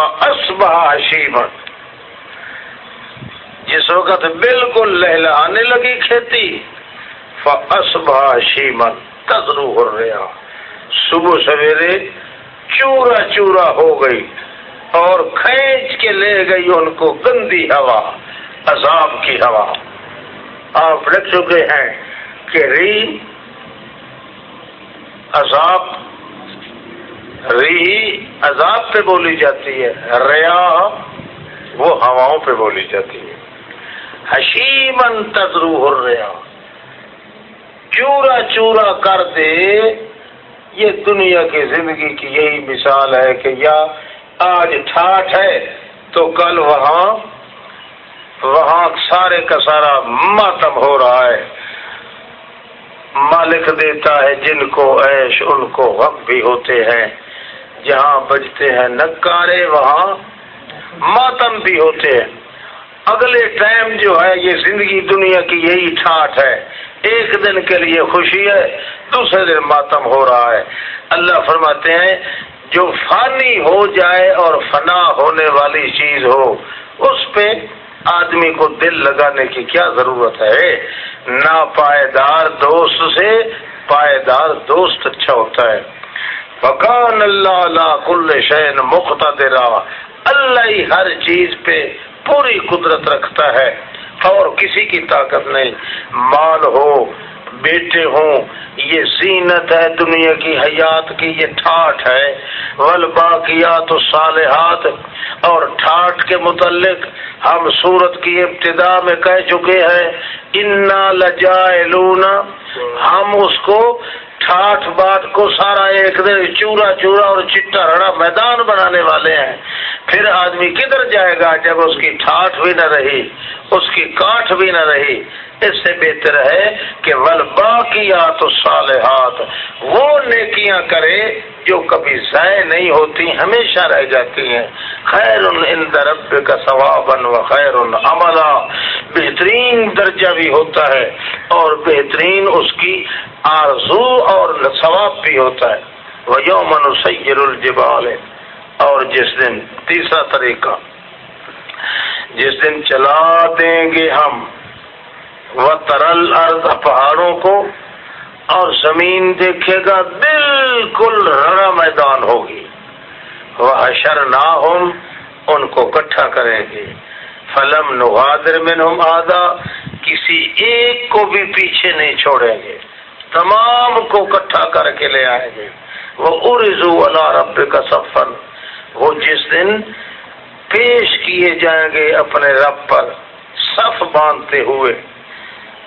فاسبہ حشیمن جس وقت بالکل لہلانے لگی کھیتی فاسبہ حشیمن تذرو ہو رہا صبح سویرے چورا چورا ہو گئی اور کھینچ کے لے گئی ان کو گندی ہوا، عذاب کی ہوا۔ آپ لکھ چکے ہیں کہ ری عذاب ری عذاب پہ بولی جاتی ہے، ریا وہ ہواؤں پہ بولی جاتی ہے۔ حشیمن تذرو ہو چورا چورا کر دے۔ یہ دنیا کی زندگی کی یہی مثال ہے کہ یا آج ٹھاٹ ہے تو کل وہاں وہاں سارے کا سارا ماتم ہو رہا ہے۔ مالک دیتا ہے جن کو ایش ان کو غم بھی ہوتے ہیں۔ جہاں بجتے ہیں نکارے، وہاں ماتم بھی ہوتے ہیں۔ اگلے ٹائم جو ہے، یہ زندگی دنیا کی یہی ٹھاٹ ہے۔ ایک دن کے لیے خوشی ہے، دوسرے دن ماتم ہو رہا ہے۔ اللہ فرماتے ہیں، جو فانی ہو جائے اور فنا ہونے والی چیز ہو، اس پہ آدمی کو دل لگانے کی کیا ضرورت ہے؟ نا پائیدار دوست سے پائیدار دوست اچھا ہوتا ہے۔ فکان اللہ کل شین مخترا اللہ ہی ہر چیز پہ پوری قدرت رکھتا ہے۔ اور کسی کی طاقت نہیں۔ مال ہو، بیٹے ہوں، یہ زینت ہے دنیا کی، حیات کی، یہ ٹھاٹ ہے۔ ول باقیات صالحات اور ٹھاٹ کے متعلق ہم سورت کی ابتدا میں کہہ چکے ہیں، انا لجائلون۔ ہم اس کو ٹھاٹ بات کو سارا ایک دن چورا چورا اور چٹا رڑا میدان بنانے والے ہیں۔ پھر آدمی کدھر جائے گا جب اس کی ٹھاٹ بھی نہ رہی؟ اس کی کاٹ بھی نہ رہی۔ اس سے بہتر ہے کہ ول باقیات صالحات وہ نیکیاں کرے جو کبھی ضائع نہیں ہوتی، ہمیشہ رہ جاتی ہیں۔ خیر عند رب کا ثوابن و خیر عملا۔ بہترین درجہ بھی ہوتا ہے اور بہترین اس کی آرزو اور ثواب بھی ہوتا ہے۔ وہ یومن سیر الجبال۔ اور جس دن تیسرا طریقہ جس دن چلا دیں گے ہم۔ وہ ترل ارد پہاڑوں کو اور زمین دیکھے گا، بالکل رڑا میدان ہوگی۔ وہ حشر نہ ہوں ان کو اکٹھا کریں گے۔ فلم نغادر منہم آدھا کسی ایک کو بھی پیچھے نہیں چھوڑیں گے۔ تمام کو اکٹھا کر کے لے آئیں گے۔ وہ ارزو اللہ رب کا سفر وہ جس دن پیش کیے جائیں گے اپنے رب پر، صف باندھتے ہوئے۔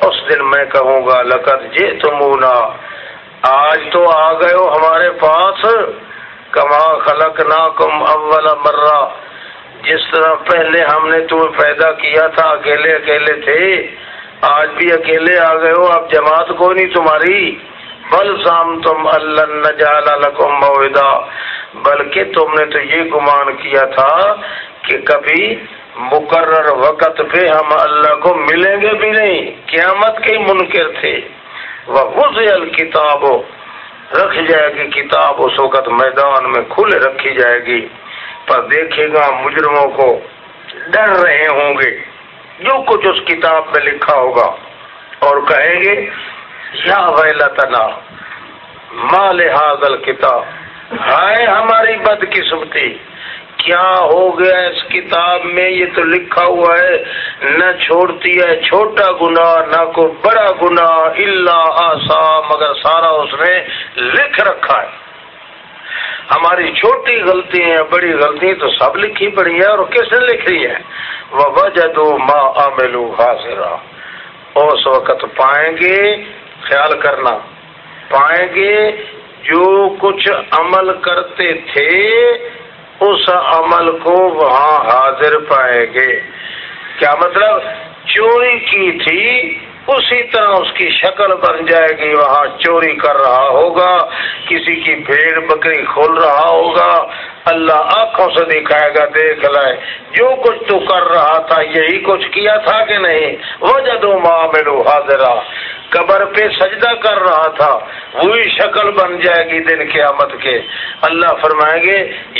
اس دن میں کہوں گا، لقد جے تمونا آج تو آ گئے ہو ہمارے پاس۔ کما خلق نہ کم اول مرہ۔ جس طرح پہلے ہم نے تمہیں پیدا کیا تھا، اکیلے اکیلے تھے، آج بھی اکیلے آ گئے ہو۔ اب جماعت کو نہیں تمہاری؟ بل سام تم اللہ نجال لکم بلکہ تم نے تو یہ گمان کیا تھا کہ کبھی مقرر وقت پہ ہم اللہ کو ملیں گے بھی نہیں، قیامت کے منکر تھے۔ وہ الکتاب رکھ جائے گی کتاب، اس وقت میدان میں کھلے رکھی جائے گی۔ پر دیکھے گا مجرموں کو، ڈر رہے ہوں گے۔ جو کچھ اس کتاب میں لکھا ہوگا۔ اور کہیں گے، یا ویلتنا مال حاضل کتاب ہائے ہماری بد قسمتی کیا ہو گیا اس کتاب میں؟ یہ تو لکھا ہوا ہے، نہ چھوڑتی ہے چھوٹا گنا نہ کو بڑا گنا اللہ آسا، مگر سارا اس نے لکھ رکھا ہے۔ ہماری چھوٹی غلطی ہے بڑی غلطی تو سب لکھی پڑی ہے اور کس نے لکھی ہے؟ وہ وجہ ماں عاملو حاضر اس وقت پائیں گے، خیال کرنا، پائیں گے جو کچھ عمل کرتے تھے اس عمل کو وہاں حاضر پائیں گے۔ کیا مطلب؟ چوری کی تھی، اسی طرح اس کی شکل بن جائے گی۔ وہاں چوری کر رہا ہوگا، کسی کی بھیڑ بکری کھول رہا ہوگا اللہ آنکھوں سے دکھائے گا، دیکھ لائے جو کچھ تو کر رہا تھا، یہی کچھ کیا تھا کہ نہیں؟ وہ جدو معاملو حاضرہ قبر پہ سجدہ کر رہا تھا، وہی شکل بن جائے گی دن قیامت کے۔ اللہ فرمائیں گے،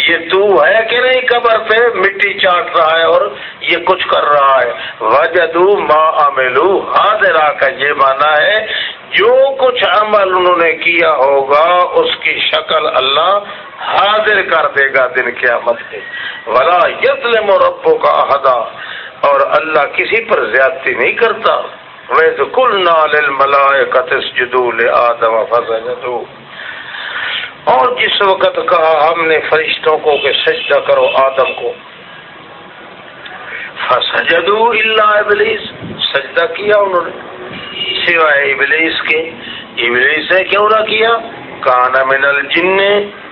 یہ تو ہے کہ نہیں قبر پہ؟ مٹی چاٹ رہا ہے اور یہ کچھ کر رہا ہے۔ وجدو ما عملو حاضرہ کا یہ مانا ہے جو کچھ عمل انہوں نے کیا ہوگا، اس کی شکل اللہ حاضر کر دے گا دن قیامت کے ولا یسلم ربو کا عہدہ اور اللہ کسی پر زیادتی نہیں کرتا۔ ویز کل نال آدم فسجدو اور جس وقت کہا ہم نے فرشتوں کو کہ سجدہ کرو آدم کو۔ فسجدو اللہ ابلیس سجدہ کیا انہوں نے۔ سوائے ابلیس کے۔ ابلیس نے کیوں نہ کیا؟ کانا من الجن،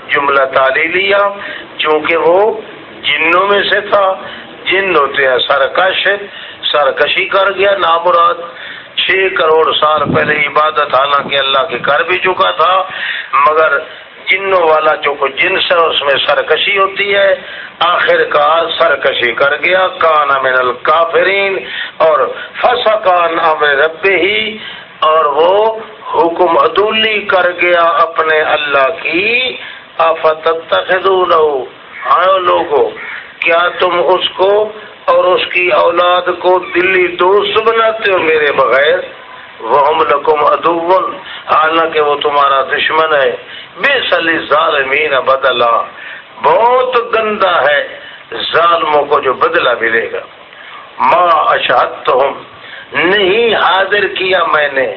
جملہ تالی لیا، چونکہ وہ جنوں میں سے تھا۔ جن ہوتے ہیں سرکش، سرکشی کر گیا نامراد۔ چھ کروڑ سال پہلے عبادت، حالانکہ اللہ کے کر بھی چکا تھا، مگر جنوں والا جو کو جنس ہے، اس میں سرکشی ہوتی ہے۔ آخر کار سرکشی کر گیا۔ کان امن الکافرین۔ اور فسا کان امر رب ہی اور وہ حکم عدولی کر گیا اپنے اللہ کی۔ آفت آئے ہاں لوگوں کیا تم اس کو اور اس کی اولاد کو دلی دوست بناتے ہو میرے بغیر؟ وہ ہم لکم ادون حالانکہ وہ تمہارا دشمن ہے۔ بے سلی ظالمین بدلا۔ بہت گندا ہے ظالموں کو جو بدلہ ملے گا۔ ماں اشہد نہیں حاضر کیا میں نے۔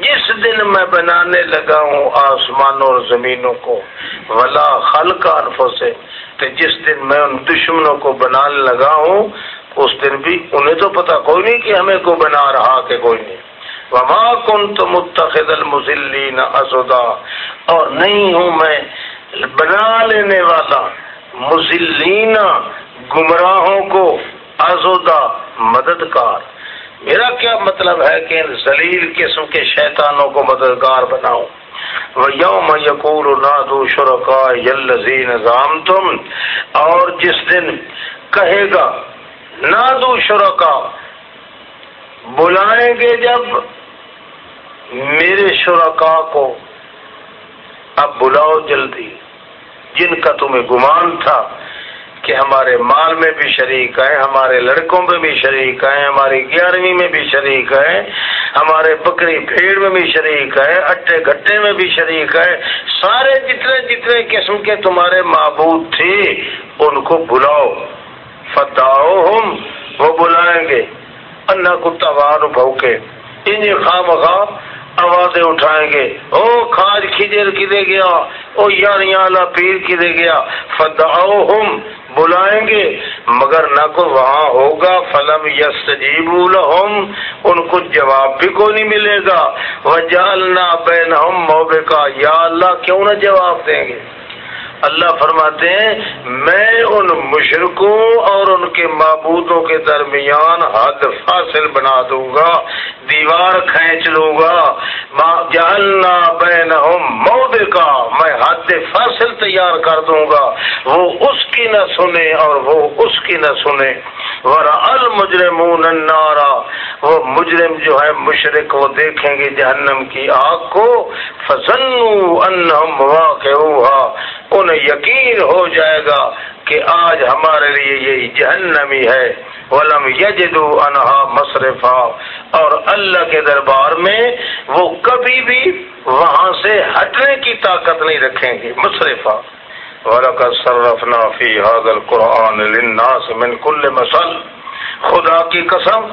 جس دن میں بنانے لگا ہوں آسمانوں اور زمینوں کو۔ ولا خل کا انفوں سے جس دن میں ان دشمنوں کو بنانے لگا ہوں، اس دن بھی انہیں تو پتا کوئی نہیں کہ ہمیں کو بنا رہا کہ کوئی نہیں۔ وما کن تو متخد المزلین اور نہیں ہوں میں بنا لینے والا مزلین گمراہوں کو ازودا مددگار۔ میرا کیا مطلب ہے کہ ان ذلیل قسم کے شیطانوں کو مددگار بناؤں؟ یوم یقور نادو شرکا یلزی نظام تم اور جس دن کہے گا، نادو شرکا، بلائیں گے جب میرے شرکا کو اب بلاؤ جلدی، جن کا تمہیں گمان تھا کہ ہمارے مال میں بھی شریک ہے ہمارے لڑکوں میں بھی شریک ہے ہماری گیارہویں میں بھی شریک ہے ہمارے بکری بھیڑ میں بھی شریک ہے اٹے گٹے میں بھی شریک ہے سارے جتنے جتنے قسم کے تمہارے معبود تھے، ان کو بلاؤ۔ فتاؤ ہم وہ بلائیں گے۔ انا کتا وار بھو کے۔ ان خواہ مخواہ آوازیں اٹھائیں گے۔ او کھاج کھجر کدے گیا، او یعنی یار پیر کدے گیا۔ فدعوہم، بلائیں گے۔ مگر نہ کو وہاں ہوگا، فلم یس لہم، ان کو جواب بھی کو نہیں ملے گا۔ وجالنا بینہم موبے یا اللہ کیوں نہ جواب دیں گے؟ اللہ فرماتے ہیں، میں ان مشرقوں اور ان کے معبودوں کے درمیان حد فاصل بنا دوں گا، دیوار کھینچ لوں گا۔ جہلنا بین مود کا میں حد فاصل تیار کر دوں گا۔ وہ اس کی نہ سنے اور وہ اس کی نہ سنے۔ ورا المجرمون النارا وہ مجرم جو ہے، مشرق وہ دیکھیں گے جہنم کی آگ کو۔ فسنو انہم واقعوہا انہیں یقین ہو جائے گا کہ آج ہمارے لیے یہ جہنمی ہے۔ ولم یجدو انہا مصرفا۔ اور اللہ کے دربار میں وہ کبھی بھی وہاں سے ہٹنے کی طاقت نہیں رکھیں گے۔ مصرفا۔ وَلَقَدْ صَرَّفْنَا فِي هَذَا الْقُرْآنِ لِلنَّاسِ مِنْ كُلِّ مَثَلٍ۔ خدا کی قسم،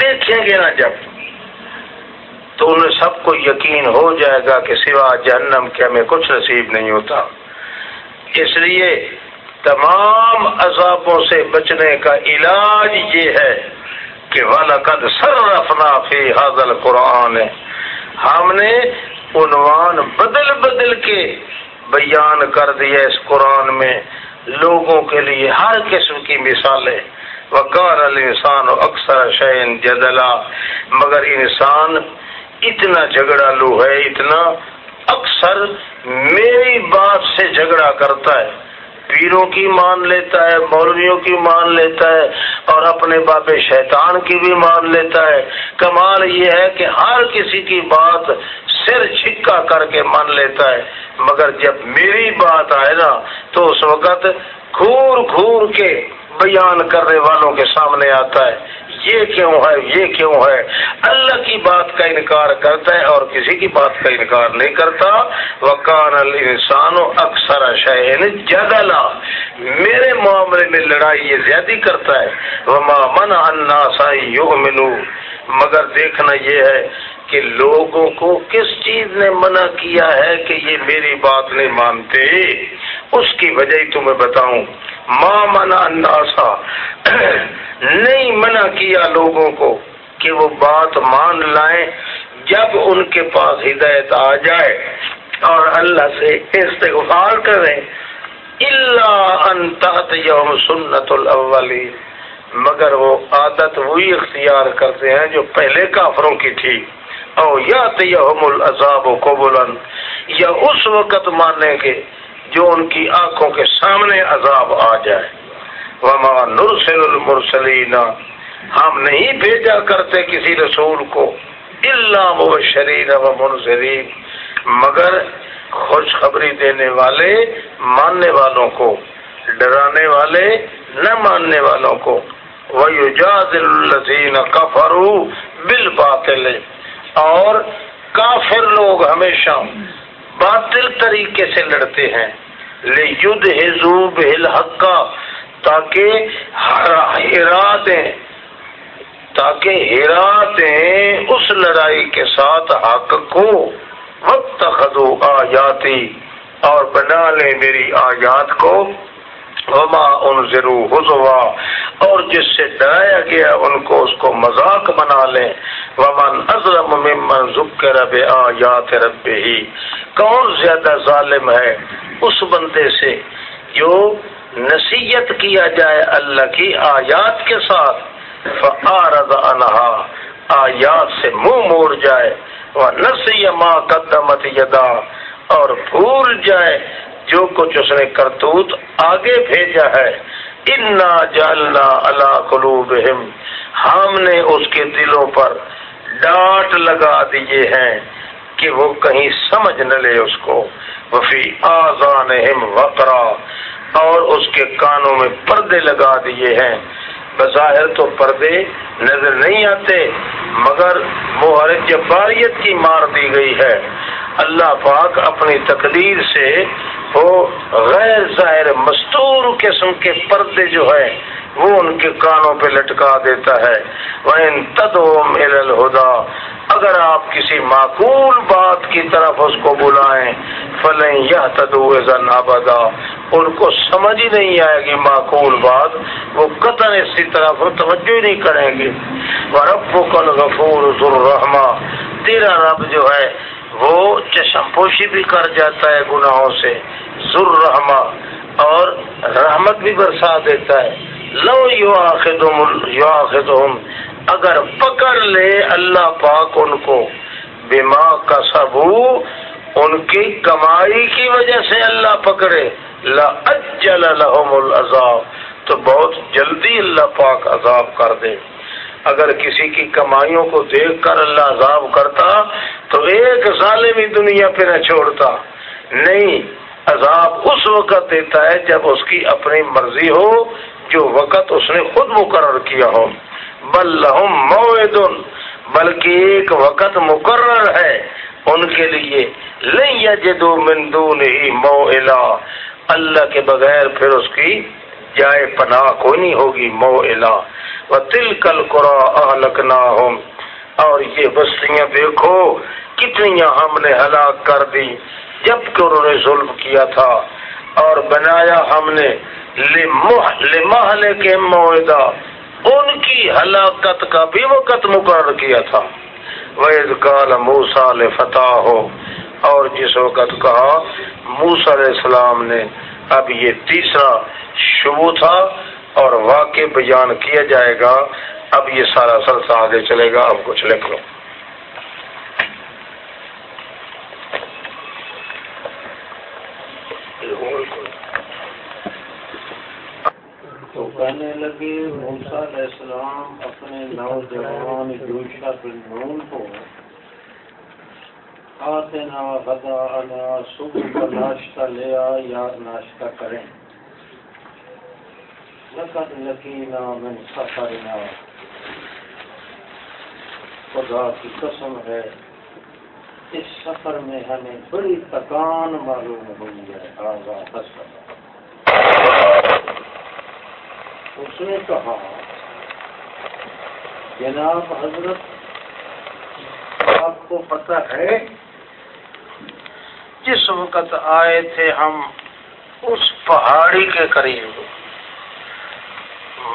دیکھیں گے نا جب۔ تو انہیں سب کو یقین ہو جائے گا کہ سوا جہنم کے ہمیں کچھ نصیب نہیں ہوتا۔ اس لیے تمام عذابوں سے بچنے کا علاج یہ ہے کہ وَلَقَدْ صَرَّفْنَا فِي هَذَا الْقُرْآنِ۔ ہم نے عنوان بدل بدل کے بیان کر دیا اس قرآن میں۔ لوگوں کے لیے ہر قسم کی مثالیں۔ وقار الانسان اکثر شعین جدلا۔ مگر انسان اتنا جھگڑا لو ہے، اتنا اکثر میری بات سے جھگڑا کرتا ہے۔ پیروں کی مان لیتا ہے، مولویوں کی مان لیتا ہے، اور اپنے باب شیطان کی بھی مان لیتا ہے۔ کمال یہ ہے کہ ہر کسی کی بات سر چھکا کر کے مان لیتا ہے۔ مگر جب میری بات آئے نا، تو اس وقت گھور گھور کے بیان کرنے والوں کے سامنے آتا ہے۔ یہ کیوں ہے، یہ کیوں ہے؟ اللہ کی بات کا انکار کرتا ہے اور کسی کی بات کا انکار نہیں کرتا۔ وکان الانسان اکثر شہن جدلا۔ میرے معاملے میں لڑائی یہ زیادہ کرتا ہے۔ وما من الناس یؤمنو مگر دیکھنا یہ ہے کہ لوگوں کو کس چیز نے منع کیا ہے کہ یہ میری بات نہیں مانتے؟ اس کی وجہ ہی تمہیں بتاؤں۔ ماں منع ناسا نہیں منع کیا لوگوں کو کہ وہ بات مان لائیں جب ان کے پاس ہدایت آ جائے اور اللہ سے استغفار کریں۔ اللہ انتہت یوم سنت الاولی مگر وہ عادت وہی اختیار کرتے ہیں جو پہلے کافروں کی تھی۔ او یا تیہم العذاب قبلا یا اس وقت مانیں گے جو ان کی آنکھوں کے سامنے عذاب آ جائے۔ وما نرسل المرسلین ہم نہیں بھیجا کرتے کسی رسول کو۔ اللہ و شرین و منظرین مگر خوشخبری دینے والے، ماننے والوں کو۔ ڈرانے والے، نہ ماننے والوں کو۔ وَيُجَادِلُ الَّذِينَ كَفَرُوا بِالْبَاطِلِ۔ اور کافر لوگ ہمیشہ باطل طریقے سے لڑتے ہیں۔ لے ید ہزو تاکہ ہرا دیں تاکہ ہرا دیں اس لڑائی کے ساتھ حق کو وقت خدو آیاتی اور بنا لے میری آیات کو۔ وما ان ضرور حضوا اور جس سے ڈرایا گیا ان کو اس کو مذاق بنا لیں۔ ومن ازرم ممن ذکر رب آیات رب ہی کون زیادہ ظالم ہے اس بندے سے جو نصیحت کیا جائے اللہ کی آیات کے ساتھ؟ فعارض انہا آیات سے منہ مو موڑ جائے۔ وہ نسی ماں قدمت یدا اور بھول جائے۔ جو کچھ اس نے کرتوت آگے بھیجا ہے، انا جالنا اللہ قلوب ہم نے اس کے دلوں پر ڈانٹ لگا دیے ہیں کہ وہ کہیں سمجھ نہ لے اس کو۔ وفی آزان وقرا۔ اور اس کے کانوں میں پردے لگا دیے ہیں۔ بظاہر تو پردے نظر نہیں آتے، مگر وہ جباریت کی مار دی گئی ہے۔ اللہ پاک اپنی تقدیر سے وہ غیر ظاہر مستور قسم کے پردے جو ہے وہ ان کے کانوں پہ لٹکا دیتا ہے۔ وہ ان تدوم اگر آپ کسی معقول بات کی طرف اس کو بلائیں فلیں یا تدو آبادا ان کو سمجھ ہی نہیں آئے گی معقول بات، وہ قطن اسی طرف توجہ ہی نہیں کریں گے۔ وہ رب کل غفور تیرا رب جو ہے، وہ چشم پوشی بھی کر جاتا ہے گناہوں سے۔ ذرحمہ اور رحمت بھی برسا دیتا ہے۔ لو یو آخر یو اگر پکڑ لے اللہ پاک ان کو بیما کا سبو ان کی کمائی کی وجہ سے اللہ پکڑے۔ لا اجل لهم العذاب، تو بہت جلدی اللہ پاک عذاب کر دے۔ اگر کسی کی کمائیوں کو دیکھ کر اللہ عذاب کرتا، تو ایک ظالم ہی دنیا پہ نہ چھوڑتا۔ نہیں عذاب اس وقت دیتا ہے جب اس کی اپنی مرضی ہو جو وقت اس نے خود مقرر کیا ہو۔ بل لہم موعد بلکہ ایک وقت مقرر ہے ان کے لیے۔ لن یجدو من دونه موئلا، اللہ کے بغیر پھر اس کی جائے پناہ کوئی نہیں ہوگی موئلا۔ وتلکل قرا اهلكناهم اور یہ بستیاں دیکھو، کتنی ہم نے ہلاک کر دی۔ جبکہ انہوں نے ظلم کیا تھا اور بنایا ہم نے لمحل کے معاہدہ ان کی ہلاکت کا بھی وقت مقرر کیا تھا۔ وید کال موسا فتح ہو اور جس وقت کہا موسا علیہ السلام نے، اب یہ تیسرا شبو تھا اور واقع بیان کیا جائے گا، اب یہ سارا سلسلہ آگے چلے گا، اب کچھ لکھ لو۔ تو کہنے لگے موسا علیہ السلام اپنے نوجوان جوشا بن نون کو آتے نا غدا آنا صبح کا ناشتہ لیا یا ناشتہ کریں۔ لقد لکینا من سفرنا۔ خدا کی قسم ہے، اس سفر میں ہمیں بڑی تکان معلوم ہوئی ہے۔ آزاد سفر اس نے کہا، جناب حضرت، آپ کو پتہ ہے، جس وقت آئے تھے ہم اس پہاڑی کے قریب،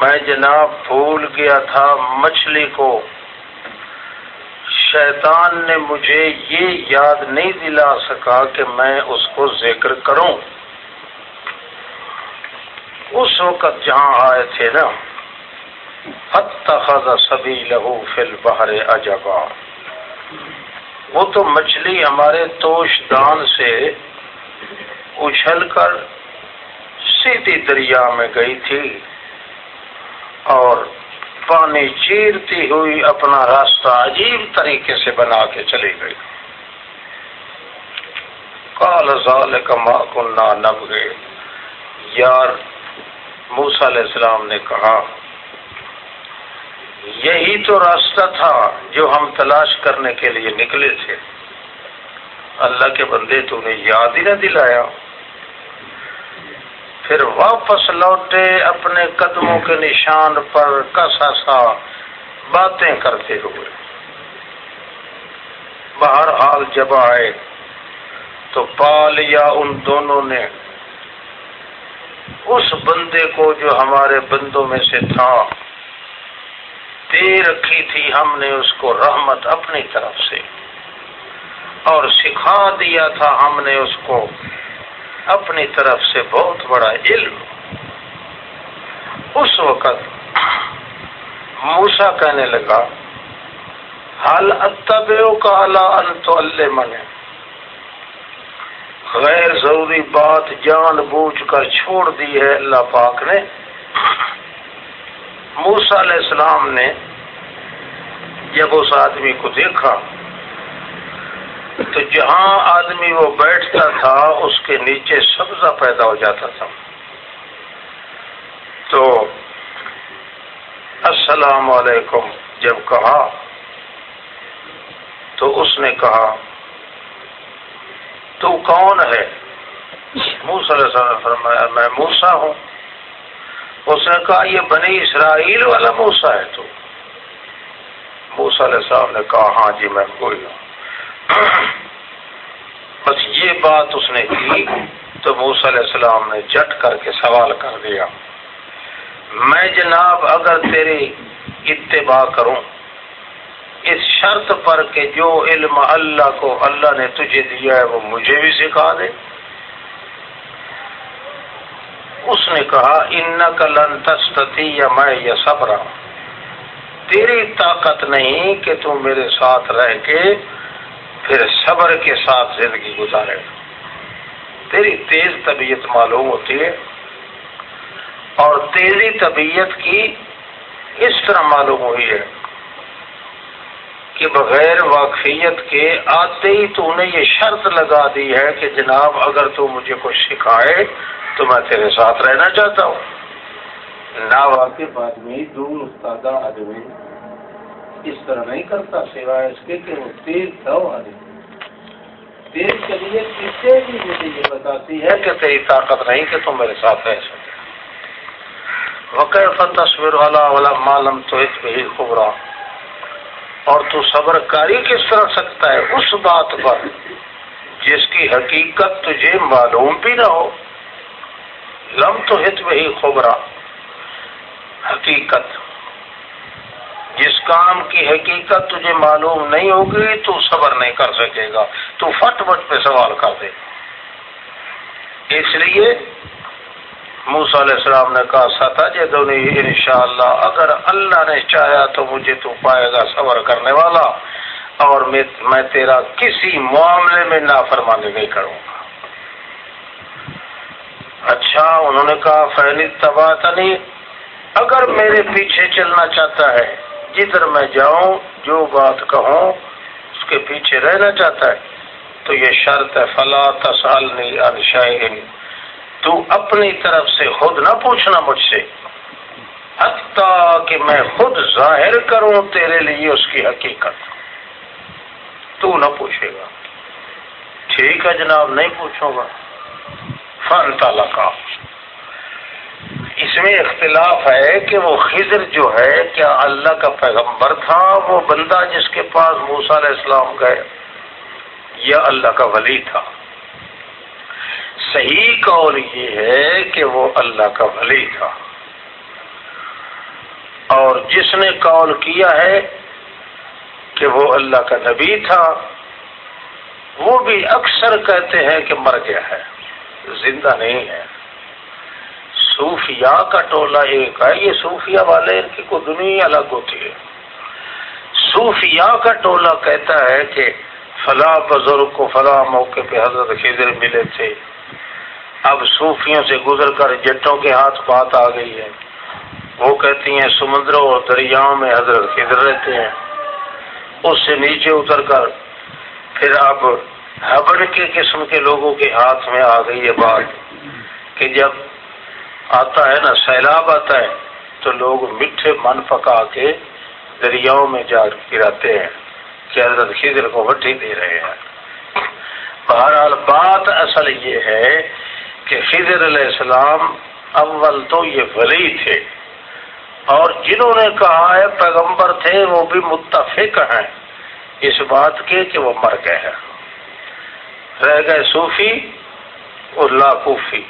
میں جناب بھول گیا تھا مچھلی کو۔ شیطان نے مجھے یہ یاد نہیں دلا سکا کہ میں اس کو ذکر کروں۔ اس وقت جہاں آئے تھے نا اتخذ سبھی لہو فل بہر اجبا وہ تو مچھلی ہمارے توش دان سے اچھل کر سیدھی دریا میں گئی تھی اور پانی چیرتی ہوئی اپنا راستہ عجیب طریقے سے بنا کے چلی گئی۔ کال زال کا ماں کنہ نب گئے یار موسا علیہ السلام نے کہا، یہی تو راستہ تھا جو ہم تلاش کرنے کے لیے نکلے تھے۔ اللہ کے بندے تو نے یاد ہی نہ دلایا۔ پھر واپس لوٹے اپنے قدموں کے نشان پر کسا سا باتیں کرتے ہوئے۔ بہر حال جب آئے تو پال یا ان دونوں نے اس بندے کو جو ہمارے بندوں میں سے تھا، دے رکھی تھی ہم نے اس کو رحمت اپنی طرف سے۔ اور سکھا دیا تھا ہم نے اس کو اپنی طرف سے بہت بڑا علم۔ اس وقت موسا کہنے لگا حل اتبیو کا اللہ تو اللہ منے غیر ضروری بات جان بوجھ کر چھوڑ دی ہے اللہ پاک نے۔ موسا علیہ السلام نے جب اس آدمی کو دیکھا، تو جہاں آدمی وہ بیٹھتا تھا، اس کے نیچے سبزہ پیدا ہو جاتا تھا۔ تو السلام علیکم جب کہا، تو اس نے کہا تو کون ہے؟ موسا علیہ السلام فرمایا، میں موسا ہوں۔ اس نے کہا، یہ بنی اسرائیل والا موسا ہے تو۔ موسا علیہ السلام نے کہا ہاں جی میں کوئی ہوں۔ بس یہ بات اس نے کی تو موسا علیہ السلام نے جٹ کر کے سوال کر دیا۔ میں جناب، اگر تیری اتباع کروں اس شرط پر کہ جو علم اللہ کو اللہ نے تجھے دیا ہے وہ مجھے بھی سکھا دے۔ اس نے کہا ان کا لن تستی یا میں یا صبر تیری طاقت نہیں کہ تم میرے ساتھ رہ کے پھر صبر کے ساتھ زندگی گزارے۔ تیری تیز طبیعت معلوم ہوتی ہے اور تیزی طبیعت کی اس طرح معلوم ہوئی ہے۔ کہ بغیر واقفیت کے آتے ہی تو نے یہ شرط لگا دی ہے کہ جناب اگر تو مجھے کچھ سکھائے تو میں تیرے ساتھ رہنا چاہتا ہوں۔ نا واقف آدمی دور استادہ آدمی اس طرح نہیں کرتا سوائے اس کے کہ وہ تیز دو آدمی۔ تیز طبیعت کسے بھی مجھے یہ بتاتی ہے کہ تیری طاقت نہیں کہ تم میرے ساتھ رہ سکے۔ وقف تصویر والا والا معلوم تو اس میں ہی خوب اور تو صبر کاری کس طرح سکتا ہے اس بات پر جس کی حقیقت تجھے معلوم بھی نہ ہو۔ لم تو ہت وہی خبرا حقیقت۔ جس کام کی حقیقت تجھے معلوم نہیں ہوگی تو صبر نہیں کر سکے گا۔ تو فٹ بٹ پہ سوال کر دے۔ اس لیے موسا علیہ السلام نے کہا ستا جدونی ان شاء اللہ اگر اللہ نے چاہا تو مجھے تو پائے گا صبر کرنے والا، اور میں تیرا کسی معاملے میں نافرمانی نہیں کروں گا۔ اچھا انہوں نے کہا فیل تباہ اگر میرے پیچھے چلنا چاہتا ہے، جدھر میں جاؤں، جو بات کہوں، اس کے پیچھے رہنا چاہتا ہے، تو یہ شرط ہے، فلا تسالنی ان تو اپنی طرف سے خود نہ پوچھنا مجھ سے۔ حتیٰ کہ میں خود ظاہر کروں تیرے لیے اس کی حقیقت۔ تو نہ پوچھے گا۔ ٹھیک ہے جناب، نہیں پوچھوں گا۔ فن تعالی کا اس میں اختلاف ہے کہ وہ خضر جو ہے، کیا اللہ کا پیغمبر تھا؟ وہ بندہ جس کے پاس موسا علیہ السلام گئے یا اللہ کا ولی تھا؟ صحیح قول یہ ہے کہ وہ اللہ کا ولی تھا۔ اور جس نے قول کیا ہے کہ وہ اللہ کا نبی تھا، وہ بھی اکثر کہتے ہیں کہ مر گیا ہے، زندہ نہیں ہے۔ صوفیاء کا ٹولہ ایک ہے، یہ صوفیاء والے ان کی کو دنیا الگ ہوتی ہے۔ صوفیاء کا ٹولہ کہتا ہے کہ فلاں بزرگ کو فلاں موقع پہ حضرت خضر ملے تھے۔ اب صوفیوں سے گزر کر جٹوں کے ہاتھ بات آ گئی ہے۔ وہ کہتی ہیں، سمندروں اور دریاؤں میں حضرت خضر رہتے ہیں؟ اس سے نیچے اتر کر پھر اب ہبڑ کے قسم کے لوگوں کے ہاتھ میں آ گئی ہے بات کہ جب آتا ہے نا، سیلاب آتا ہے، تو لوگ میٹھے من پکا کے دریاؤں میں جا گراتے ہیں کہ حضرت خضر کو وٹی دے رہے ہیں۔ بہرحال بات اصل یہ ہے کہ خضر علیہ السلام اول تو یہ ولی تھے۔ اور جنہوں نے کہا ہے پیغمبر تھے، وہ بھی متفق ہیں۔ اس بات کے کہ وہ مر گئے ہیں۔ رہ گئے صوفی اور لاکوفی۔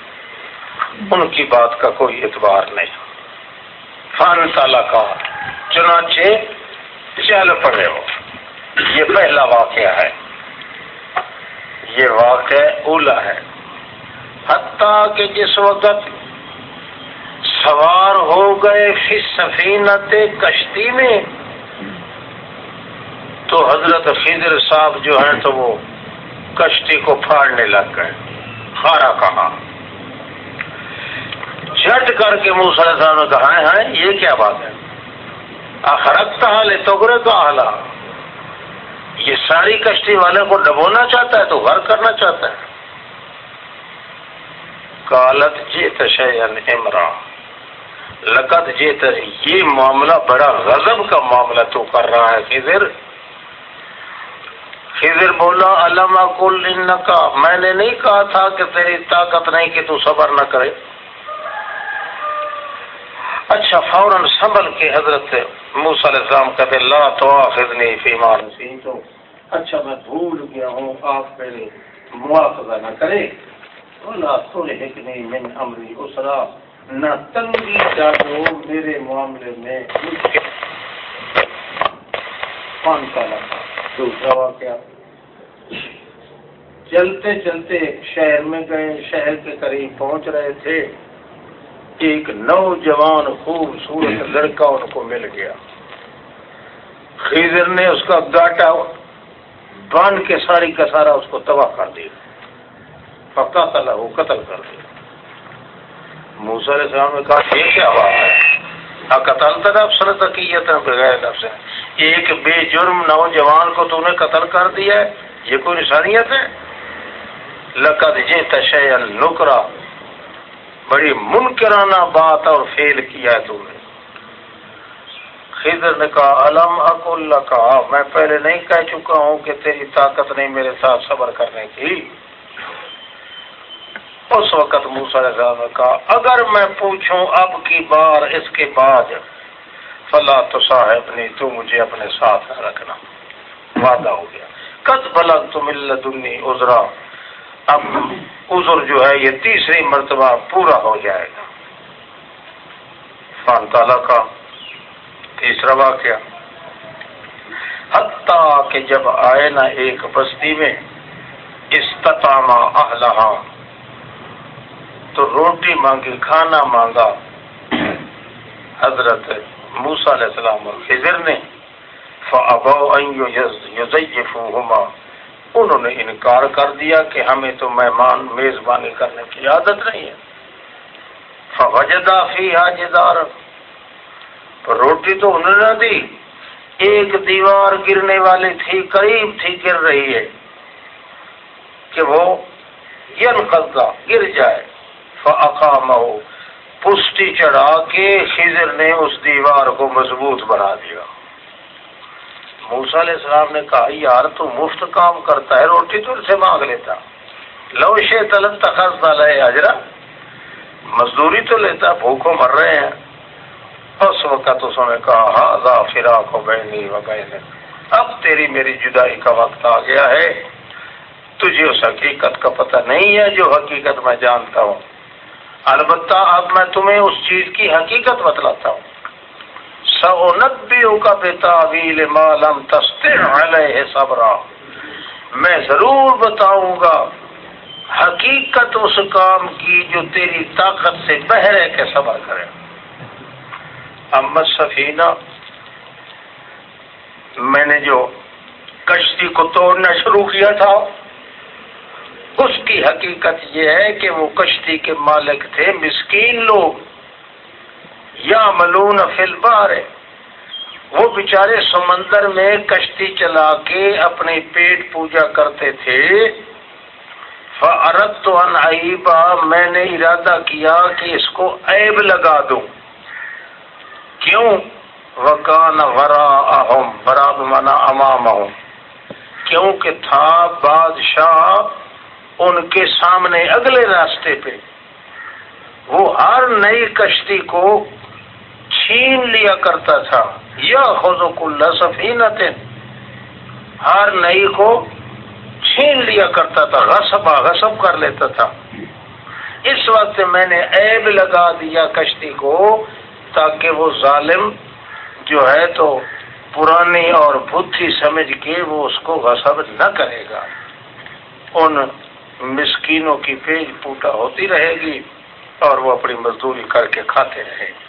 ان کی بات کا کوئی اعتبار نہیں۔ فن تعالی کا۔ چنانچہ چل پڑے ہو۔ یہ پہلا واقعہ ہے۔ یہ واقعہ اولا ہے۔ حتیٰ کہ جس وقت سوار ہو گئے فی سفینت کشتی میں، تو حضرت خضر صاحب جو ہیں تو وہ کشتی کو پھاڑنے لگ گئے۔ خارا کہا جھٹ کر کے موسر صاحب نے کہا ہے یہ کیا بات ہے؟ آخرکتا حال توگرے کا حالہ یہ ساری کشتی والے کو ڈبونا چاہتا ہے تو غر کرنا چاہتا ہے۔ کالت جیت امرا۔ لقت جیت یہ معاملہ بڑا غضب کا معاملہ تو کر رہا ہے، خضر۔ خضر بولا علامہ کل کا میں نے نہیں کہا تھا کہ تیری طاقت نہیں کہ تو صبر نہ کرے۔ اچھا فوراً سنبھل کے حضرت موسیٰ علیہ السلام کہتے لا تو آخذنی فی مارسی تو اچھا میں بھول گیا ہوں، آپ میرے مواخذہ نہ کرے لا تلحقنی من امری اسرا۔ نہ تنگی ڈالو میرے معاملے میں۔ پانچ سال دوسرا واقعہ چلتے چلتے ایک شہر میں گئے۔ شہر کے قریب پہنچ رہے تھے۔ ایک نوجوان خوبصورت لڑکا ان کو مل گیا۔ خیزر نے اس کا گاٹا باندھ کے ساری کا سارا اس کو تباہ کر دیا۔ پکا تلا وہ قتل کر دیا۔ موسر السلام نے کہا، یہ کیا بات ہے؟ قتل تک افسر تکیت بغیر لفظ ہے۔ ایک بے جرم نوجوان کو تو نے قتل کر دیا ہے۔ یہ کوئی نشانیت ہے؟ لقد جے تشیل نکرا۔ بڑی منکرانہ بات اور فیل کیا ہے تم نے۔ خضر نے کہا علم اک اللہ کہا میں پہلے نہیں کہہ چکا ہوں کہ تیری طاقت نہیں میرے ساتھ صبر کرنے کی۔ اس وقت موسا صاحب نے کہا، اگر میں پوچھوں اب کی بار اس کے بعد فلاں تو صاحب نہیں تو مجھے اپنے ساتھ نہ رکھنا۔ وعدہ ہو گیا۔ کت بلگ تو مل دنی ازرا اب عذر جو ہے، یہ تیسری مرتبہ پورا ہو جائے گا۔ فان تعالی کا تیسرا واقعہ۔ حتیٰ کہ جب آئے نا ایک بستی میں استطامہ اہلہا۔ تو روٹی مانگی، کھانا مانگا۔ حضرت موسیٰ علیہ السلام اور خضر نے فَأَبَوْ انہوں نے انکار کر دیا کہ ہمیں تو مہمان میزبانی کرنے کی عادت نہیں ہے۔ فوجدا فی جدار روٹی تو انہوں نے دی، ایک دیوار گرنے والی تھی، قریب تھی، گر رہی ہے کہ وہ گر جائے۔ فقام پشتی چڑھا کے خضر نے اس دیوار کو مضبوط بنا دیا۔ موسا علیہ السلام نے کہا، یار، تو مفت کام کرتا ہے، روٹی تو سے مانگ لیتا۔ لو شے تلن تخص ہے اجرا۔ مزدوری تو لیتا، بھوکوں مر رہے ہیں۔ اس وقت اس نے کہا ہاں فراق ہو گئے نہیں ہو گئے اب تیری میری جدائی کا وقت آ گیا ہے۔ تجھے اس حقیقت کا پتہ نہیں ہے جو حقیقت میں جانتا ہوں۔ البتہ اب میں تمہیں اس چیز کی حقیقت بتلاتا ہوں۔ سو کا بے تعویل مالم تستر علیہ صبرا۔ میں ضرور بتاؤں گا حقیقت اس کام کی جو تیری طاقت سے بہرے کے صبر کرے۔ امت سفینہ میں نے جو کشتی کو توڑنا شروع کیا تھا اس کی حقیقت یہ ہے کہ وہ کشتی کے مالک تھے، مسکین لوگ۔ یا ملون فل بار وہ بیچارے سمندر میں کشتی چلا کے اپنے پیٹ پوجا کرتے تھے۔ فرت تو انبا میں نے ارادہ کیا کہ اس کو عیب لگا دوں۔ کیوں؟ وکان ورا اہم براب منا امام کیوں کہ تھا بادشاہ۔ ان کے سامنے اگلے راستے پہ وہ ہر نئی کشتی کو چھین لیا کرتا تھا۔ یا خود سفینت ہر نئی کو چھین لیا کرتا تھا غصبا غصب کر لیتا تھا۔ اس وقت میں نے عیب لگا دیا کشتی کو تاکہ وہ ظالم جو ہے تو پرانی اور بدھی سمجھ کے وہ اس کو غصب نہ کرے گا۔ ان مسکینوں کی پیج پوٹا ہوتی رہے گی اور وہ اپنی مزدوری کر کے کھاتے رہے گی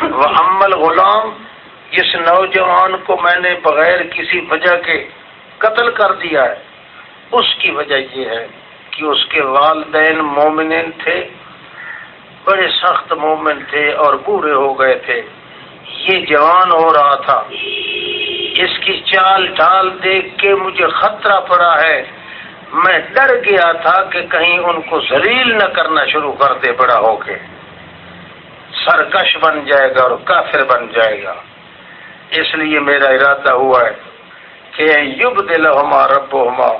وہ عمل غلام، اس نوجوان کو میں نے بغیر کسی وجہ کے قتل کر دیا ہے۔ اس کی وجہ یہ ہے کہ اس کے والدین مومنین تھے، بڑے سخت مومن تھے اور بوڑھے ہو گئے تھے۔ یہ جوان ہو رہا تھا۔ اس کی چال ڈال دیکھ کے مجھے خطرہ پڑا ہے۔ میں ڈر گیا تھا کہ کہیں ان کو ذلیل نہ کرنا شروع کر دے بڑا ہو کے۔ سرکش بن جائے گا اور کافر بن جائے گا۔ اس لیے میرا ارادہ ہوا ہے کہ یوب دل ہما رب ہما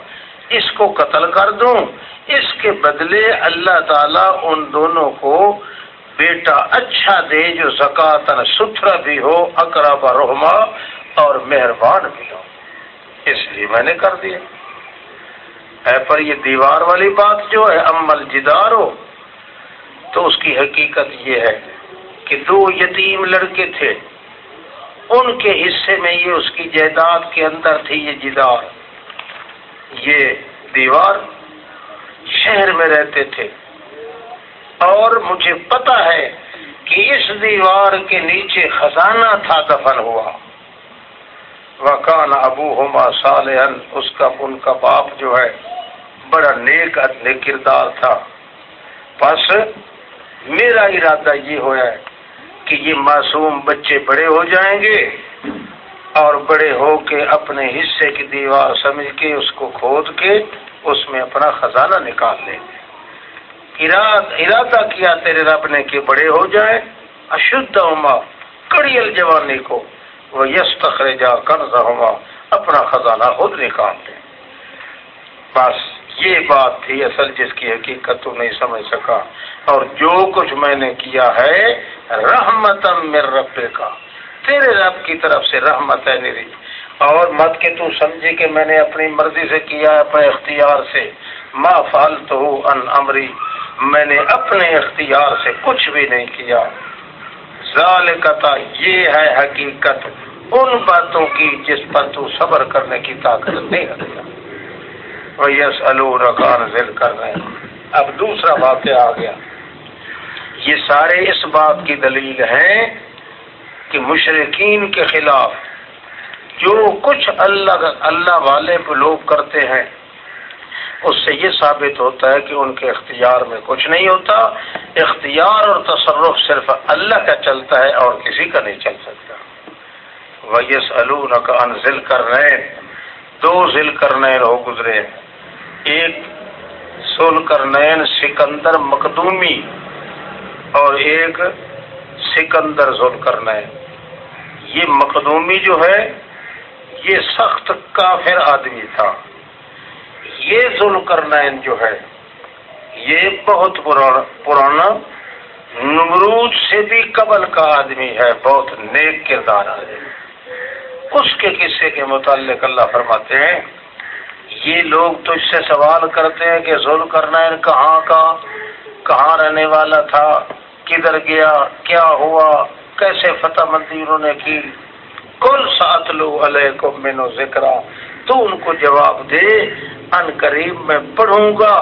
اس کو قتل کر دوں۔ اس کے بدلے اللہ تعالیٰ ان دونوں کو بیٹا اچھا دے جو زکاتن ستھرا بھی ہو، اقرب رحما اور مہربان بھی ہو۔ اس لیے میں نے کر دیا۔ ہے، پر یہ دیوار والی بات جو ہے، امل جدار ہو تو اس کی حقیقت یہ ہے کہ دو یتیم لڑکے تھے۔ ان کے حصے میں یہ اس کی جائیداد کے اندر تھی، یہ جدار۔ یہ دیوار شہر میں رہتے تھے۔ اور مجھے پتا ہے کہ اس دیوار کے نیچے خزانہ تھا، دفن ہوا۔ وکان ابو ہوما صالحن اس کا ان کا باپ جو ہے، بڑا نیک نیک کردار تھا۔ بس میرا ارادہ یہ ہوا ہے کہ یہ معصوم بچے بڑے ہو جائیں گے اور بڑے ہو کے اپنے حصے کی دیوار سمجھ کے اس کو کھود کے اس میں اپنا خزانہ نکال لیں گے۔ ارادہ کیا تیرے رب نے کہ بڑے ہو جائے اشدھ ہوما کڑی الجوانی کو۔ وہ یس تخرے قرض اپنا خزانہ خود نکال لیں بس یہ بات تھی اصل جس کی حقیقت تو نہیں سمجھ سکا۔ اور جو کچھ میں نے کیا ہے رحمت مر رب کا تیرے رب کی طرف سے رحمت ہے میری۔ اور مت کے تو سمجھے کہ میں نے اپنی مرضی سے کیا اپنے اختیار سے۔ ما فالتو ان امری، میں نے اپنے اختیار سے کچھ بھی نہیں کیا۔ ذالکتا یہ ہے حقیقت، ان باتوں کی جس پر تو صبر کرنے کی طاقت نہیں رکھتا۔ یس الکان ذل کر رہے اب دوسرا واقعہ آ گیا۔ یہ سارے اس بات کی دلیل ہیں کہ مشرقین کے خلاف جو کچھ اللہ اللہ والے لوگ کرتے ہیں اس سے یہ ثابت ہوتا ہے کہ ان کے اختیار میں کچھ نہیں ہوتا۔ اختیار اور تصرف صرف اللہ کا چلتا ہے اور کسی کا نہیں چل سکتا۔ ویس کا ان ذل کر رہے دو ذل کرنین ہو گزرے۔ ایک سل کرنین سکندر مقدومی اور ایک سکندر ذل کرنین یہ مقدومی جو ہے، یہ سخت کافر آدمی تھا۔ یہ ظلم جو ہے، یہ بہت پرانا نمرود سے بھی قبل کا آدمی ہے، بہت نیک کردار آدمی اس کے قصے کے متعلق اللہ فرماتے ہیں، یہ لوگ تو اس سے سوال کرتے ہیں کہ ظلم کرنا کہاں کا، کہاں رہنے والا تھا، کدھر گیا، کیا ہوا، کیسے فتح مندی انہوں نے کی۔ کل سات لو علیہ کو مینو ذکر تو ان کو جواب دے ان قریب میں پڑھوں گا،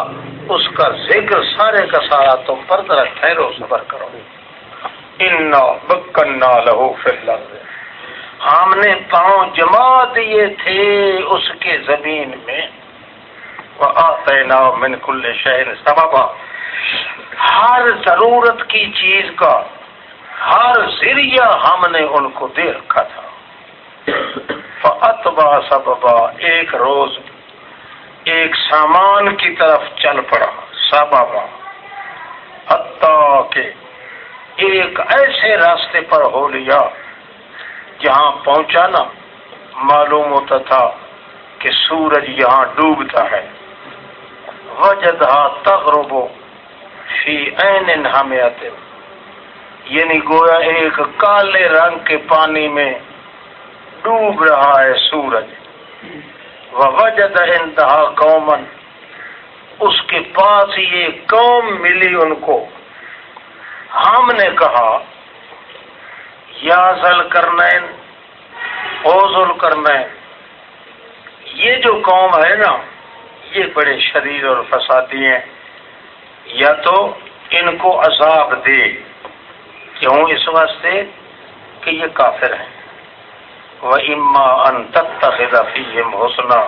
اس کا ذکر سارے کا سارا تم پر ذرا ٹھہرو صبر کرو۔ ان بکنا لہو فی ہم نے پاؤں جما دیے تھے اس کے زمین میں۔ آتے نا من کل شہر سبابا ہر ضرورت کی چیز کا ہر ذریعہ ہم نے ان کو دے رکھا تھا۔ فتبا سببا۔ ایک روز ایک سامان کی طرف چل پڑا سبابا کہ ایک ایسے راستے پر ہو لیا جہاں پہنچا نا معلوم ہوتا تھا کہ سورج یہاں ڈوبتا ہے۔ وجدہ تغربو فی این ہمیں یعنی گویا ایک کالے رنگ کے پانی میں ڈوب رہا ہے سورج۔ وجد انتہا قومن اس کے پاس یہ قوم ملی ان کو۔ ہم نے کہا، یا زل کرنا اوزل کرنا یہ جو قوم ہے نا، یہ بڑے شریر اور فسادی ہیں۔ یا تو ان کو عذاب دے۔ کیوں اس واسطے کہ یہ کافر ہیں؟ اما ان فیم حسنا۔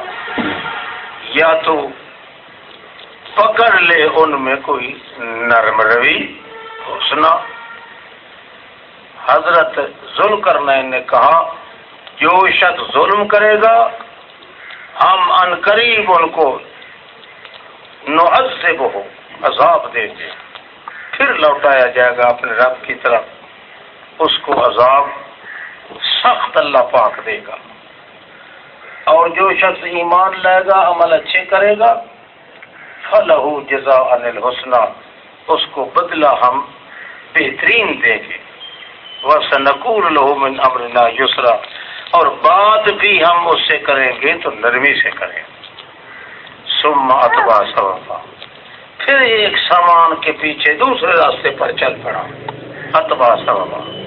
یا تو پکڑ لے ان میں کوئی نرم روی حسنا حضرت ظلم کرنا نے کہا، جو شخص ظلم کرے گا، ہم ان قریب ان کو نعذب ہو عذاب دیں گے۔ پھر لوٹایا جائے گا اپنے رب کی طرف، اس کو عذاب سخت اللہ پاک دے گا۔ اور جو شخص ایمان لائے گا، عمل اچھے کرے گا فلح جزا انل اس کو بدلہ ہم بہترین دیں گے۔ وہ سنقول لہو من امرنا یسرا اور بات بھی ہم اس سے کریں گے تو نرمی سے کریں سم اتبا سبا پھر ایک سامان کے پیچھے دوسرے راستے پر چل پڑا۔ اتبا سبا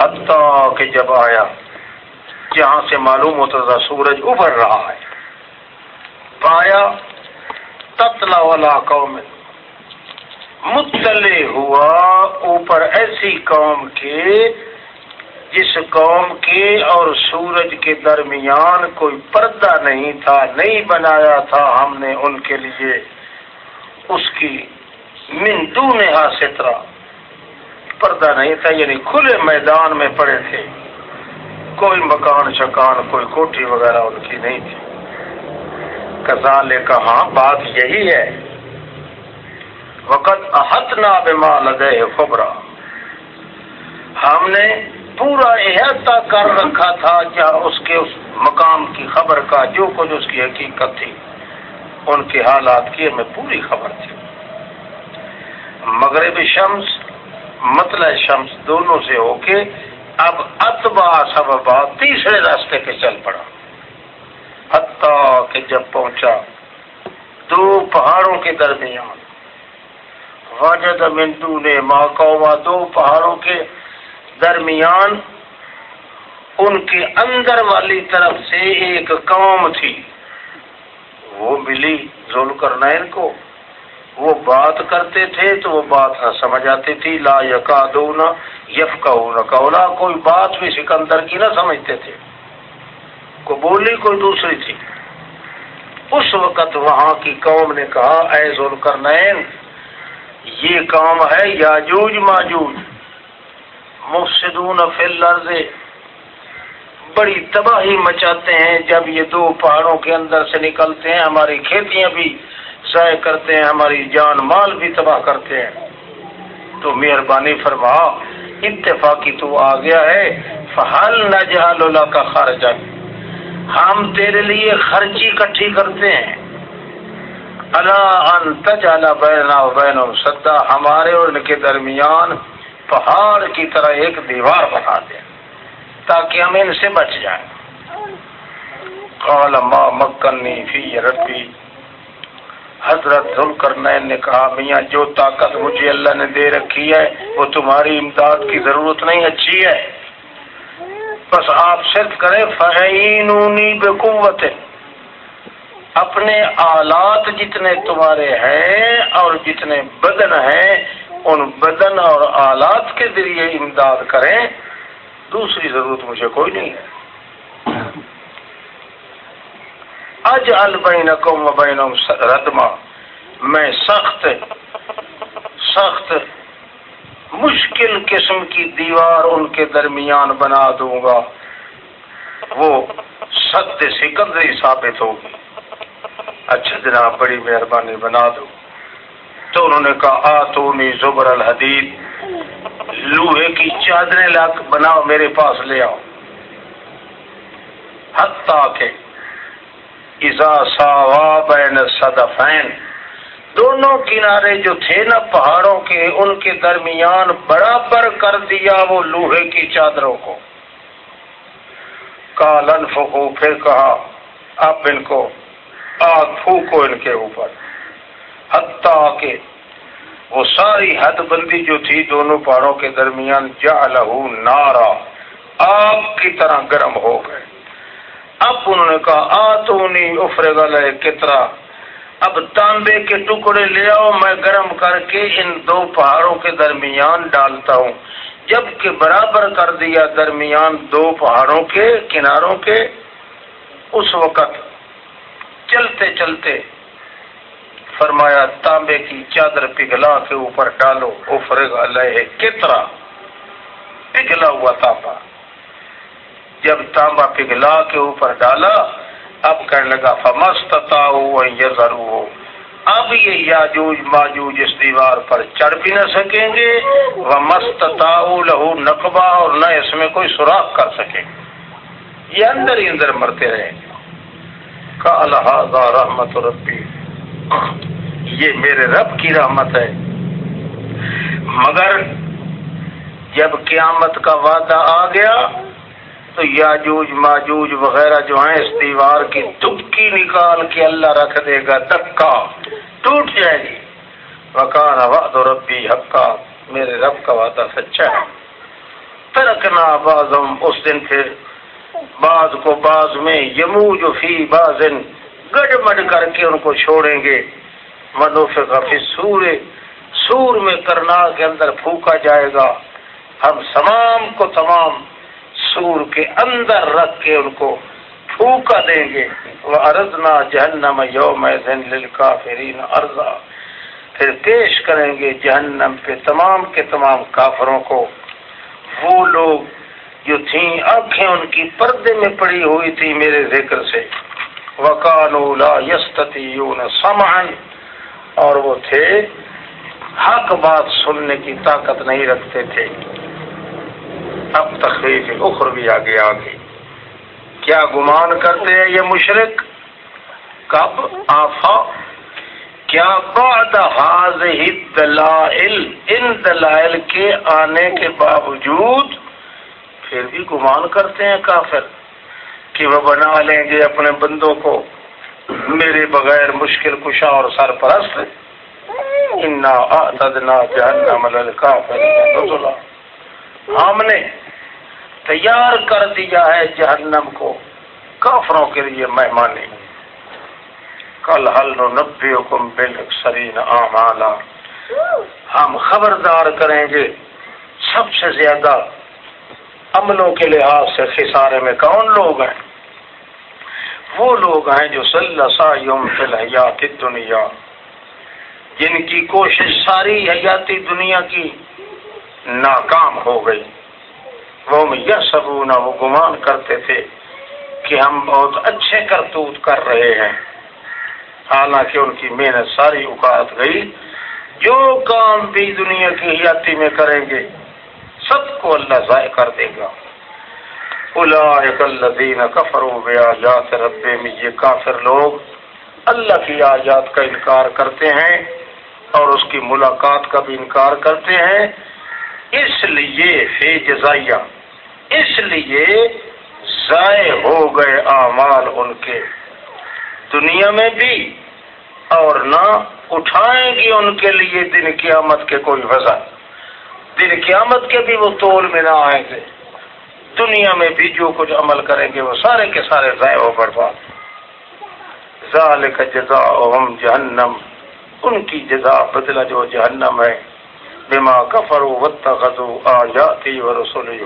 حتیٰ کہ جب آیا، جہاں سے معلوم ہوتا تھا سورج ابھر رہا ہے۔ پایا، تتلا والا قوم، مطلع ہوا اوپر ایسی قوم کے، جس قوم کے اور سورج کے درمیان کوئی پردہ نہیں تھا، نہیں بنایا تھا ہم نے ان کے لیے۔ اس کی مندو نے سترا پردہ نہیں تھا یعنی کھلے میدان میں پڑے تھے۔ کوئی مکان، شکان، کوئی کوٹھی وغیرہ ان کی نہیں تھی۔ کزال کہاں بات یہی ہے۔ وقت احت نہ بما لگے خبرا۔ ہم نے پورا احاطہ کر رکھا تھا کیا اس کے اس مقام کی خبر کا، جو کچھ اس کی حقیقت تھی۔ ان کے حالات کی ہمیں پوری خبر تھی۔ مغرب شمس مطلع شمس دونوں سے ہو کے اب اتبا سببا تیسرے راستے پہ چل پڑا۔ حتیٰ کہ جب پہنچا دو پہاڑوں کے درمیان۔ واجد منٹو نے ماں دو پہاڑوں کے درمیان ان کے اندر والی طرف سے ایک قوم تھی۔ وہ ملی ظلم کرنا ان کو۔ وہ بات کرتے تھے تو وہ بات نہ سمجھ آتی تھی، لا یقا دو نہ یف کا کوئی بات بھی سکندر کی نہ سمجھتے تھے۔ کو بولی، کوئی دوسری تھی۔ اس وقت وہاں کی قوم نے کہا، اے ظلم کرنین یہ کام ہے یاجوج ماجوج۔ مفسدون فی الارض۔ بڑی تباہی مچاتے ہیں جب یہ دو پہاڑوں کے اندر سے نکلتے ہیں، ہماری کھیتیاں بھی ضائع کرتے ہیں، ہماری جان مال بھی تباہ کرتے ہیں۔ تو مہربانی فرما، اتفاقی تو آ گیا ہے۔ فہل نہ جہال کا خرچ ہم تیرے لیے خرچی اکٹھی کرتے ہیں۔ اللہ بینا بین سدا۔ ہمارے اور ان کے درمیان پہاڑ کی طرح ایک دیوار بنا دیں، تاکہ ہم ان سے بچ جائیں۔ قال ما مکنی فی ربی حضرت ذوالکرنین نے کہا، میاں جو طاقت مجھے اللہ نے دے رکھی ہے، وہ تمہاری امداد کی ضرورت نہیں، اچھی ہے۔ بس آپ صرف کریں فہینونی بقوت اپنے آلات جتنے تمہارے ہیں اور جتنے بدن ہیں، ان بدن اور آلات کے ذریعے امداد کریں۔ دوسری ضرورت مجھے کوئی نہیں ہے۔ اج البین بین ردما. میں سخت سخت مشکل قسم کی دیوار ان کے درمیان بنا دوں گا۔ وہ ست سکندری ثابت ہوگی۔ اچھا جناب، بڑی مہربانی، بنا دو۔ تو انہوں نے کہا آ تو زبر الحدید، لوہے کی چادریں لاک بناؤ، میرے پاس لے آؤ۔ حتیٰ کہ ساوا بین صدفین، دونوں کنارے جو تھے نا پہاڑوں کے، ان کے درمیان برابر کر دیا وہ لوہے کی چادروں کو۔ کالن فکو پھر کہا، اب ان کو، آگ پھونکو ان کے اوپر۔ حتیٰ کہ وہ ساری حد بندی جو تھی دونوں پہاڑوں کے درمیان جا نارا، آگ کی طرح گرم ہو گئے۔ اب انہوں نے کہا، آ تو نہیں افرے گا کترا۔ اب تانبے کے ٹکڑے لے آؤ، میں گرم کر کے ان دو پہاڑوں کے درمیان ڈالتا ہوں۔ جبکہ برابر کر دیا درمیان دو پہاڑوں کے کناروں کے، اس وقت چلتے چلتے فرمایا، تانبے کی چادر پگھلا کے اوپر ڈالو افرغ علیہ کترا۔ پگھلا ہوا تانبا جب تانبا پگھلا کے اوپر ڈالا، اب کہنے لگا فمست ضرور اب یہ یاجوج ماجوج اس دیوار پر چڑھ بھی نہ سکیں گے وہ لہو نقبہ اور نہ اس میں کوئی سوراخ کر سکیں گے۔ یہ اندر ہی اندر مرتے رہیں گے۔ الحاظ رحمت ربی یہ میرے رب کی رحمت ہے۔ مگر جب قیامت کا وعدہ آ گیا تو یاجوج، ماجوج وغیرہ جو ہیں، اس دیوار کی دبکی نکال کے اللہ رکھ دے گا دکا ٹوٹ جائے گی۔ وکان وعد ربی حقا، میرے رب کا وعدہ سچا ہے۔ ترکنا بازم اس دن پھر بعض کو بعض میں یمو جو فی بازن گڈ مڈ کر کے ان کو چھوڑیں گے۔ منوف فی سور سور میں کرنا کے اندر پھونکا جائے گا۔ ہم تمام کو تمام سور کے اندر رکھ کے ان کو پھونکا دیں گے۔ وہ ارزنا جہنم یوم للکافرین ارزا پھر پیش کریں گے جہنم پہ تمام کے تمام کافروں کو۔ وہ لوگ جو تھیں، آنکھیں ان کی پردے میں پڑی ہوئی تھی میرے ذکر سے۔ وکانو لا یستطیعون سمعا۔ اور وہ تھے، حق بات سننے کی طاقت نہیں رکھتے تھے۔ اب تخلیف اخر بھی آگے آگے۔ کیا گمان کرتے ہیں یہ مشرق؟ کب آفا؟ کیا بعد دلائل ان دلائل کے آنے کے باوجود پھر بھی گمان کرتے ہیں کافر کہ وہ بنا لیں گے اپنے بندوں کو۔ میرے بغیر مشکل کشا اور سرپرست۔ ہم نے تیار کر دیا ہے جہنم کو۔ کافروں کے لیے مہمانی کل حل نبے حکم بل سرین ہم خبردار کریں گے سب سے زیادہ عملوں کے لحاظ سے خسارے میں کون لوگ ہیں؟ وہ لوگ ہیں جو صلی فی الحیات دنیا جن کی کوشش ساری حیاتی دنیا کی ناکام ہو گئی۔ وہ یہ سبونا وہ گمان کرتے تھے کہ ہم بہت اچھے کرتوت کر رہے ہیں۔ حالانکہ ان کی محنت ساری اوقات گئی۔ جو کام بھی دنیا کی حیاتی میں کریں گے، سب کو اللہ ضائع کر دے گا۔ الدین کفر گیا جات میں یہ کافر لوگ اللہ کی آجات کا انکار کرتے ہیں اور اس کی ملاقات کا بھی انکار کرتے ہیں۔ اس لیے فی جزائیہ اس لیے ضائع ہو گئے اعمال ان کے۔ دنیا میں بھی اور نہ اٹھائیں گے ان کے لیے دن قیامت کے کوئی وزن دن قیامت کے بھی وہ تول میں نہ آئیں گے۔ دنیا میں بھی جو کچھ عمل کریں گے وہ سارے کے سارے ضائع ہو برباد۔ ذالک جزا جہنم۔ ان کی جزا بدلا جو جہنم ہے۔ بما کفر آ جاتی و رسولی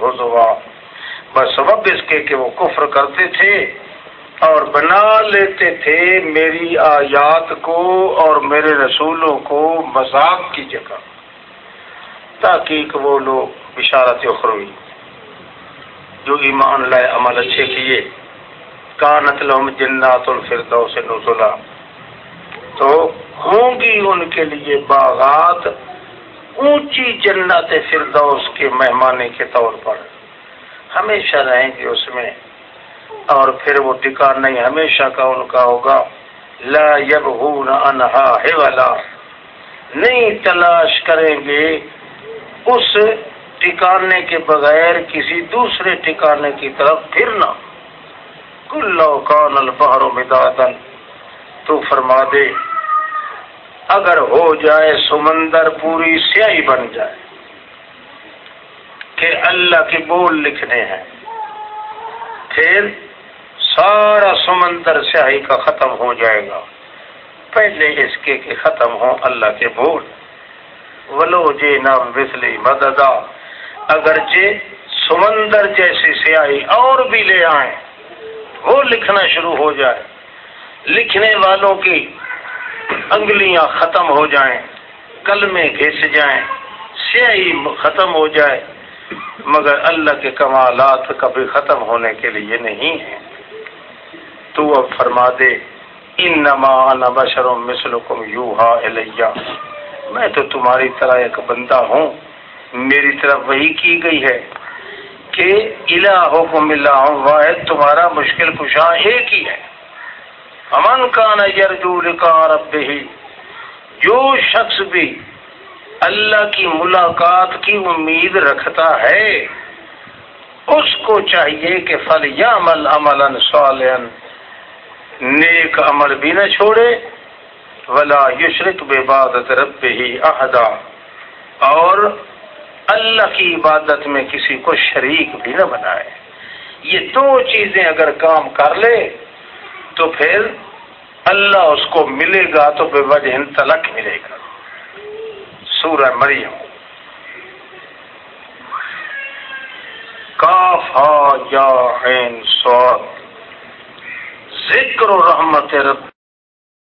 بس سبب اس کے کہ وہ کفر کرتے تھے اور بنا لیتے تھے میری آیات کو اور میرے رسولوں کو مذاق کی جگہ، تاکہ وہ لوگ بشارت اخروی جو ایمان لائے، عمل اچھے کیے۔ کانت لہم جنات الفردوس نزلا۔ تو ہوں گی ان کے لیے باغات اونچی جنت فردوس کے مہمانے کے طور پر۔ ہمیشہ رہیں گے اس میں۔ اور پھر وہ ٹکان نہیں، ہمیشہ کا ان کا ہوگا۔ لا یبغون انہا حولا۔ نہیں تلاش کریں گے اس ٹکانے کے بغیر کسی دوسرے ٹکانے کی طرف پھرنا کلو کان البہر مدادن تو فرما دے، اگر ہو جائے سمندر پوری سیاہی بن جائے۔ کہ اللہ کے بول لکھنے ہیں۔ پھر سارا سمندر سیاہی کا ختم ہو جائے گا۔ پہلے اس کے کہ ختم ہو اللہ کے بول۔ ولو جے نہ بسلی مددا اگرچہ سمندر جیسی سیاہی اور بھی لے آئیں، وہ لکھنا شروع ہو جائے۔ لکھنے والوں کی انگلیاں ختم ہو جائیں، کلمے گھس جائیں، سیاہی ختم ہو جائے۔ مگر اللہ کے کمالات کبھی ختم ہونے کے لیے نہیں ہے۔ تو اب فرما دے ان نما بشر مسلکم یوہا الیہ۔ میں تو تمہاری طرح ایک بندہ ہوں۔ میری طرف وہی کی گئی ہے کہ الہوں کو ملا ہوں واحد، تمہارا مشکل کشاں ایک ہی ہے۔ امن کا نرجو رب ہی جو شخص بھی اللہ کی ملاقات کی امید رکھتا ہے۔ اس کو چاہیے کہ فل یا عمل عمل نیک عمل بھی نہ چھوڑے، ولا یشرک بے بادت رب ہی احدا۔ اور اللہ کی عبادت میں کسی کو شریک بھی نہ بنائے۔ یہ دو چیزیں اگر کام کر لے، تو پھر اللہ اس کو ملے گا تو بے وجہ تلک ملے گا۔ سورہ مریم۔ کاف یا عین سواد ذکر و رحمت رب